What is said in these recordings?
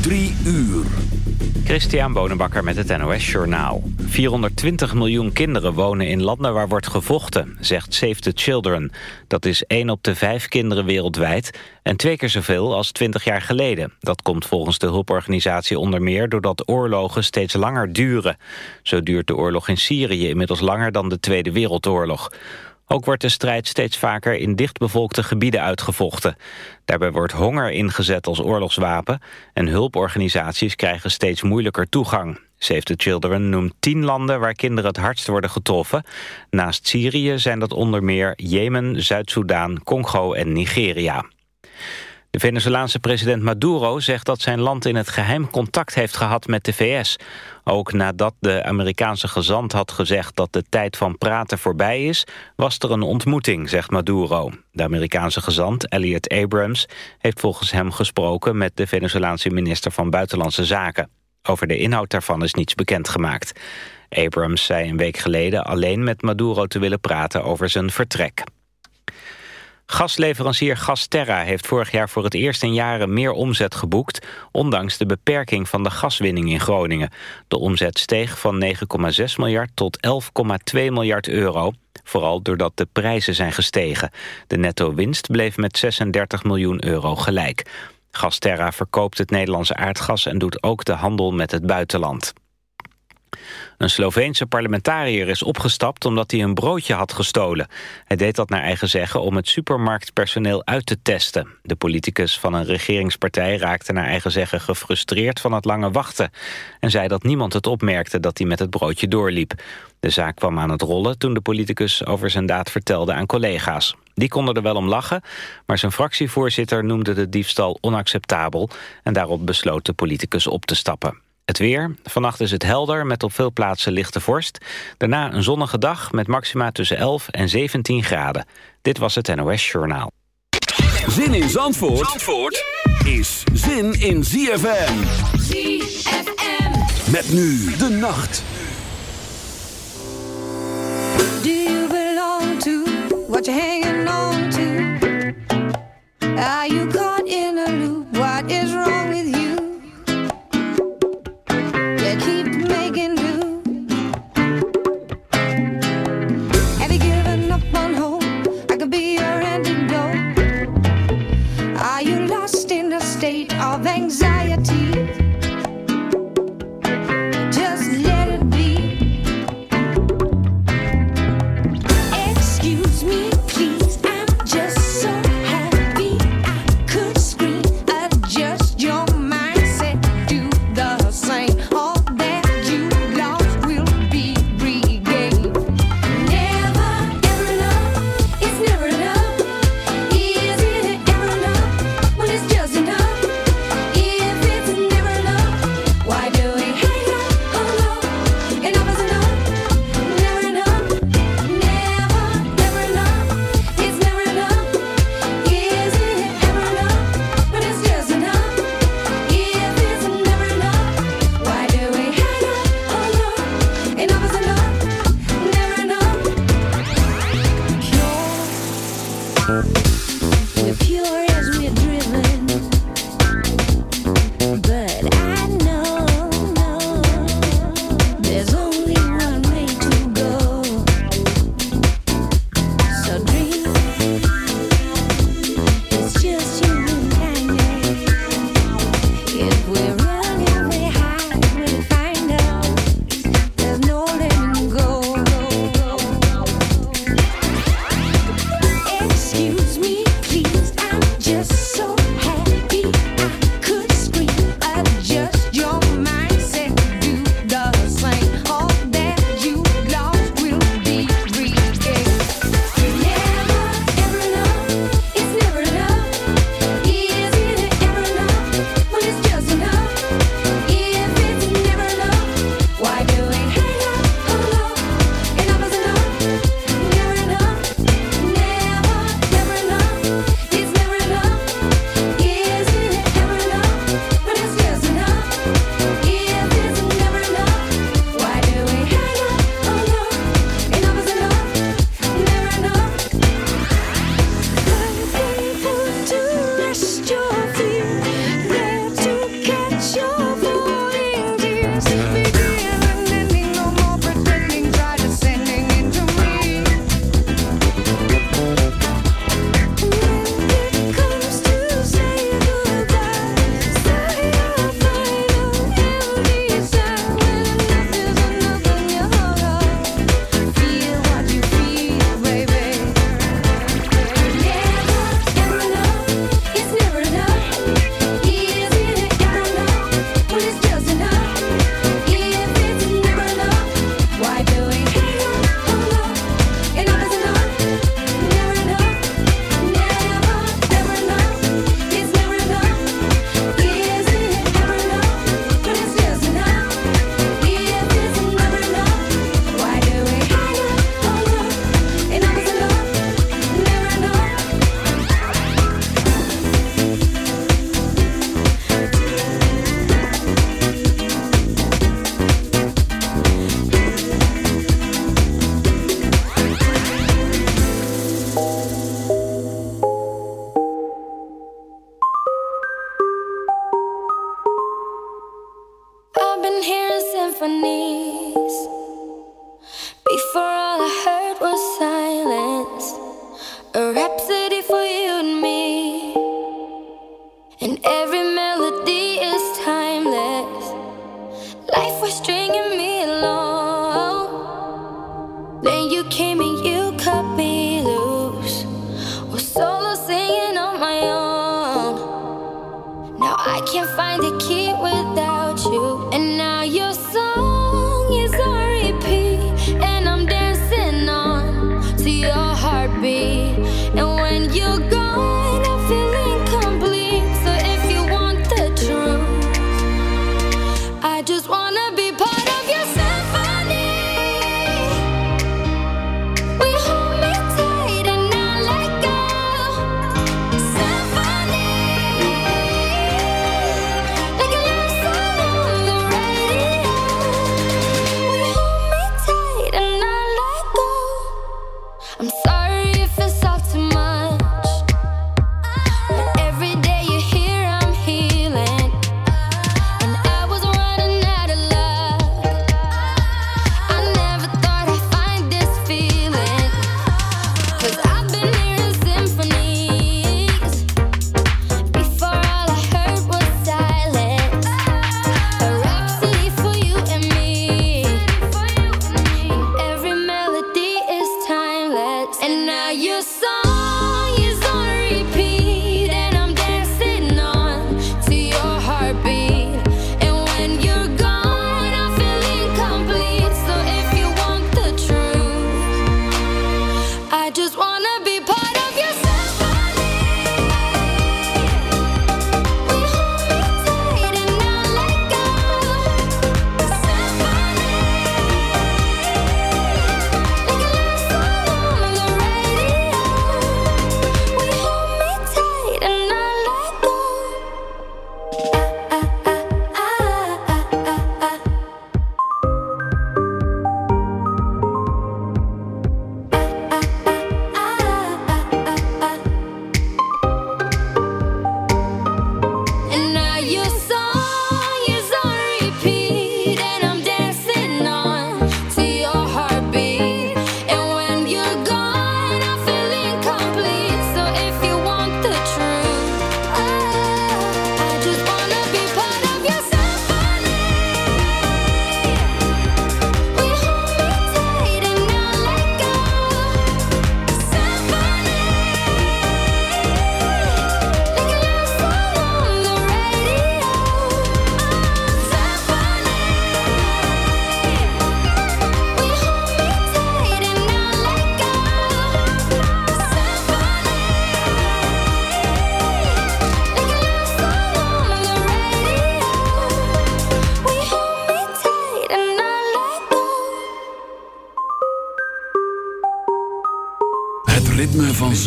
Drie uur. Christian Bonenbakker met het NOS Journaal. 420 miljoen kinderen wonen in landen waar wordt gevochten, zegt Save the Children. Dat is 1 op de 5 kinderen wereldwijd en twee keer zoveel als 20 jaar geleden. Dat komt volgens de hulporganisatie onder meer doordat oorlogen steeds langer duren. Zo duurt de oorlog in Syrië inmiddels langer dan de Tweede Wereldoorlog. Ook wordt de strijd steeds vaker in dichtbevolkte gebieden uitgevochten. Daarbij wordt honger ingezet als oorlogswapen... en hulporganisaties krijgen steeds moeilijker toegang. Save the Children noemt tien landen waar kinderen het hardst worden getroffen. Naast Syrië zijn dat onder meer Jemen, Zuid-Soedan, Congo en Nigeria. De Venezolaanse president Maduro zegt dat zijn land in het geheim contact heeft gehad met de VS. Ook nadat de Amerikaanse gezant had gezegd dat de tijd van praten voorbij is, was er een ontmoeting, zegt Maduro. De Amerikaanse gezant, Elliot Abrams, heeft volgens hem gesproken met de Venezolaanse minister van Buitenlandse Zaken. Over de inhoud daarvan is niets bekendgemaakt. Abrams zei een week geleden alleen met Maduro te willen praten over zijn vertrek. Gasleverancier Gasterra heeft vorig jaar voor het eerst in jaren meer omzet geboekt, ondanks de beperking van de gaswinning in Groningen. De omzet steeg van 9,6 miljard tot 11,2 miljard euro, vooral doordat de prijzen zijn gestegen. De netto-winst bleef met 36 miljoen euro gelijk. Gasterra verkoopt het Nederlandse aardgas en doet ook de handel met het buitenland. Een Sloveense parlementariër is opgestapt omdat hij een broodje had gestolen. Hij deed dat naar eigen zeggen om het supermarktpersoneel uit te testen. De politicus van een regeringspartij raakte naar eigen zeggen gefrustreerd van het lange wachten. En zei dat niemand het opmerkte dat hij met het broodje doorliep. De zaak kwam aan het rollen toen de politicus over zijn daad vertelde aan collega's. Die konden er wel om lachen, maar zijn fractievoorzitter noemde de diefstal onacceptabel... en daarop besloot de politicus op te stappen. Het weer. Vannacht is het helder met op veel plaatsen lichte vorst. Daarna een zonnige dag met maxima tussen 11 en 17 graden. Dit was het NOS Journaal. Zin in Zandvoort, Zandvoort is zin in ZFM. ZFM. Met nu de nacht. Do you belong to what you're hanging on to? Are you caught in a loop? What is wrong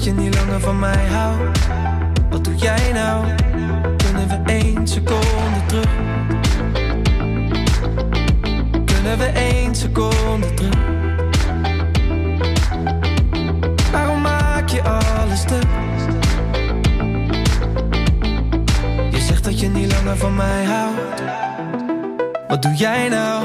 dat je niet langer van mij houdt, wat doe jij nou? Kunnen we één seconde terug? Kunnen we één seconde terug? Waarom maak je alles stuk? dat je niet langer van mij houdt. Wat doe jij nou?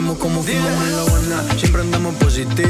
andamos como fumamos en la buena. Siempre andamos positivo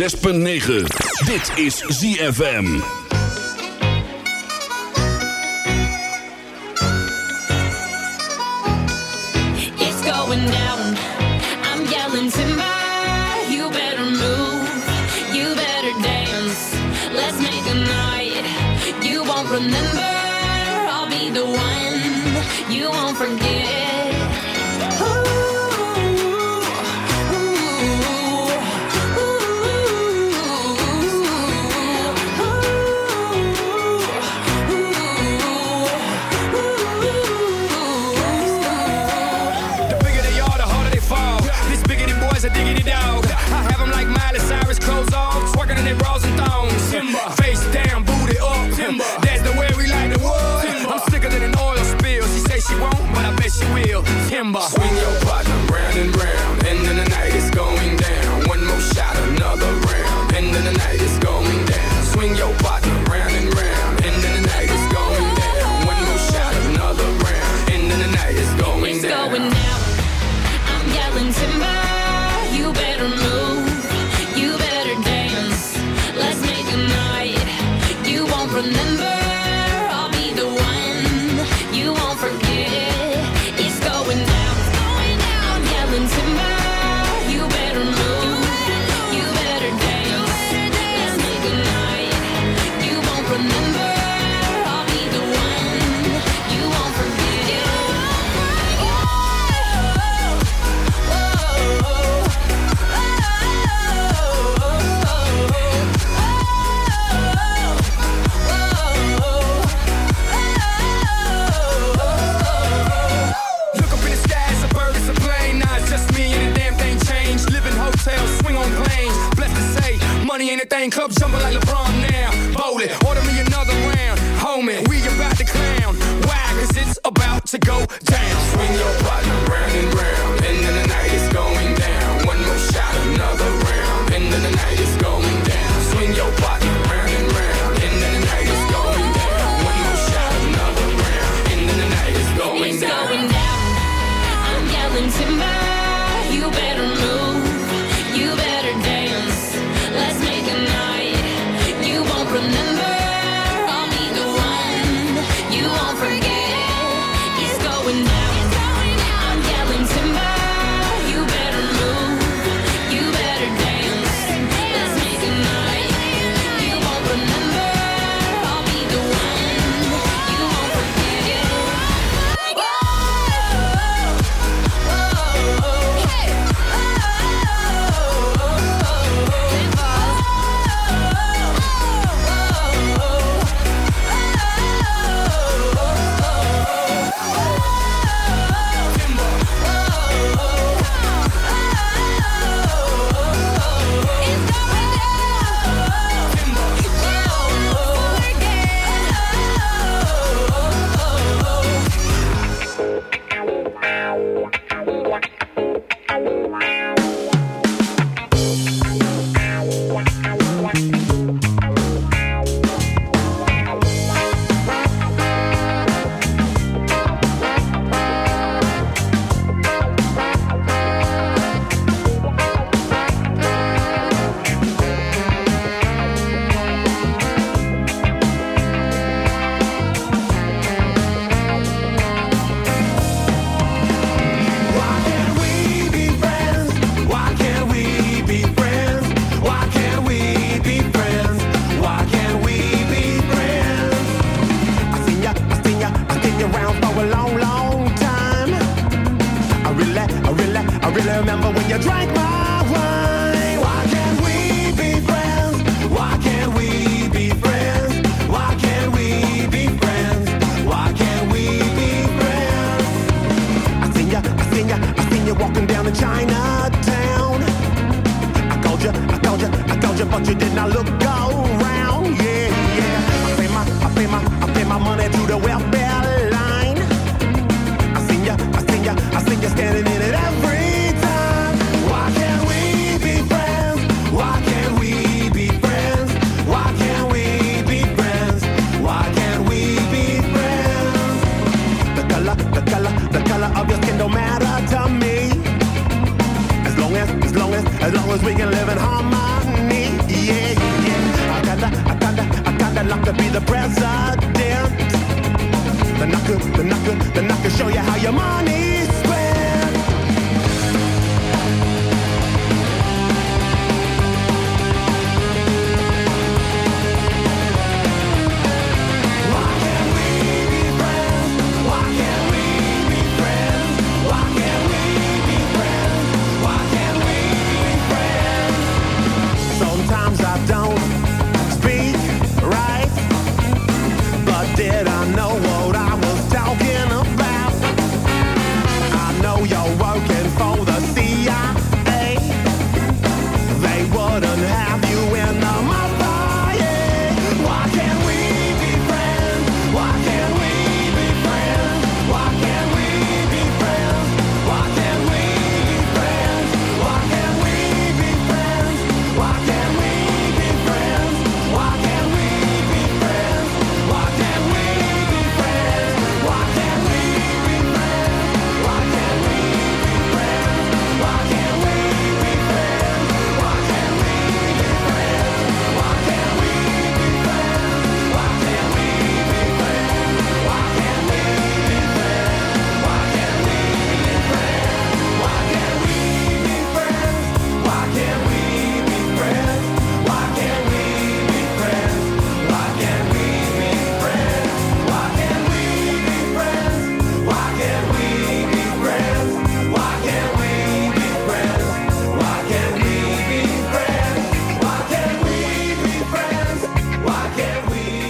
106.9. Dit is ZFM. Night is going color, the color of your skin don't matter to me. As long as, as long as, as long as we can live in harmony. Yeah, yeah. I kinda, I kinda, I kinda like to be the president. Then I could, then I could, then I could show you how your money's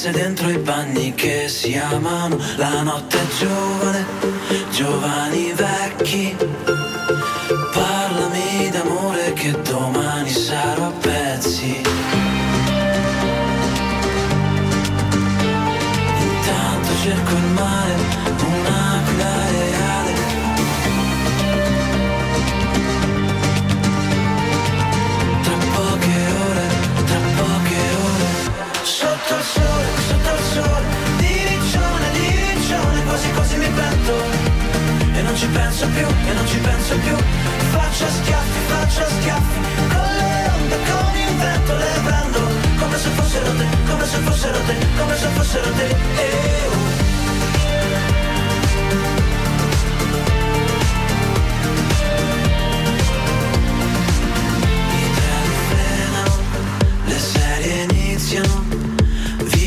danze dentro i panni che si amano, la notte è giovane, giovani vecchi. Più e non ci penso più. Faccia schiaffi, faccia schiaffi Con le onde, con il vento le prendo. Come se fossero te, come se fossero te, come se fossero te. Eh, oh. Le serie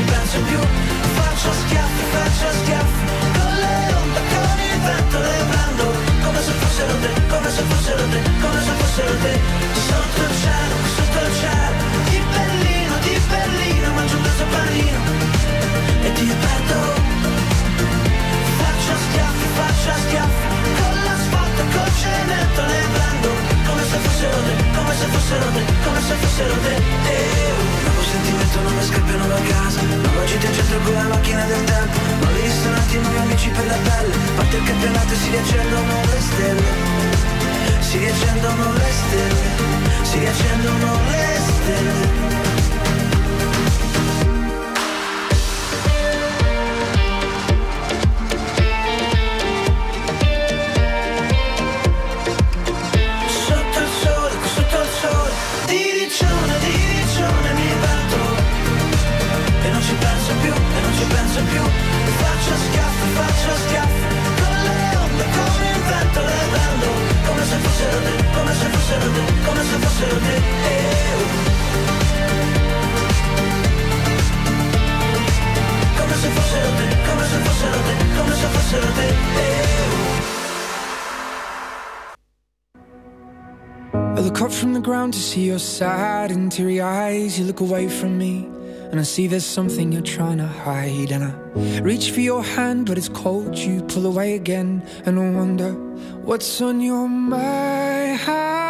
ci penso più. Faccio schiaffi, faccio schiaffi se fossero te, come se fossero te. Eh, oh. Nuovo sentimento, nuove scarpe, nuova casa. Nuova gita in con la macchina del tempo. Nuovi ristoranti, nuovi amici per la pelle. Parte il campionato e si riaccendono le stelle? Si riaccendono le stelle. Si riaccendono le stelle to see your sad and teary eyes. You look away from me, and I see there's something you're trying to hide. And I reach for your hand, but it's cold. You pull away again, and I wonder what's on your mind.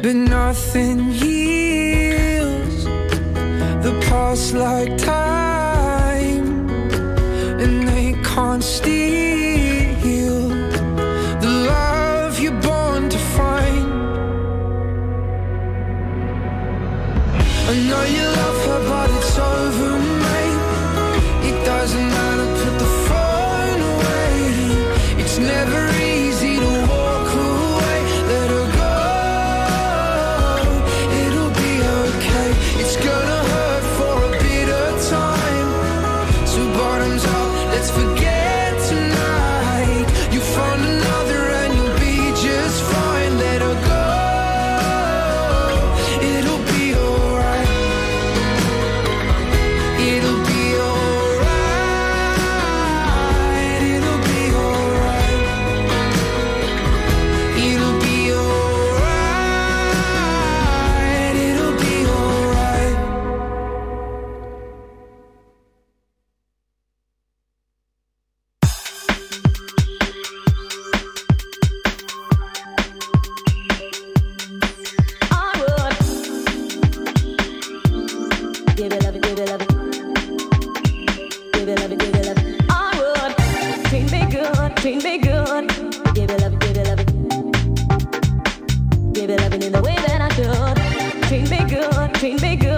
But nothing heals the past like time, baby, loving in the way that I should. Treat me good, treat me good.